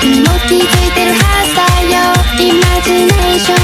気づいてるはずだよ。イマジネーション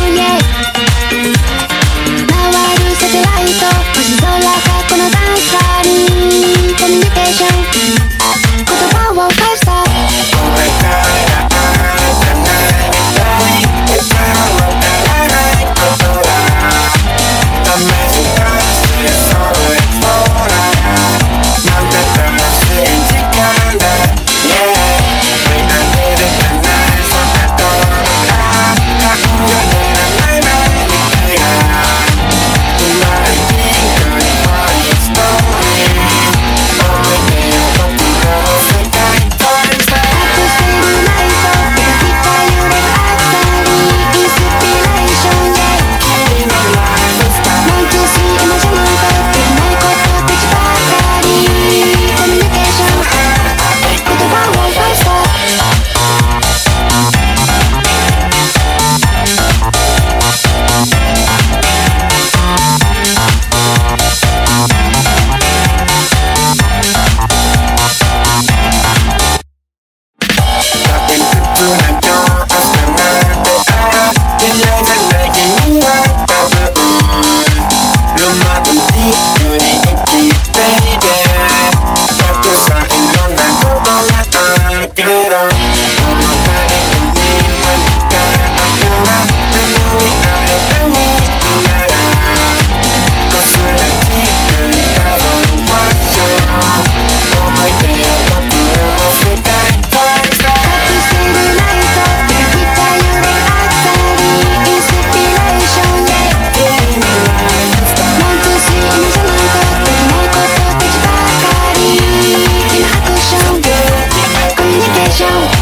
show.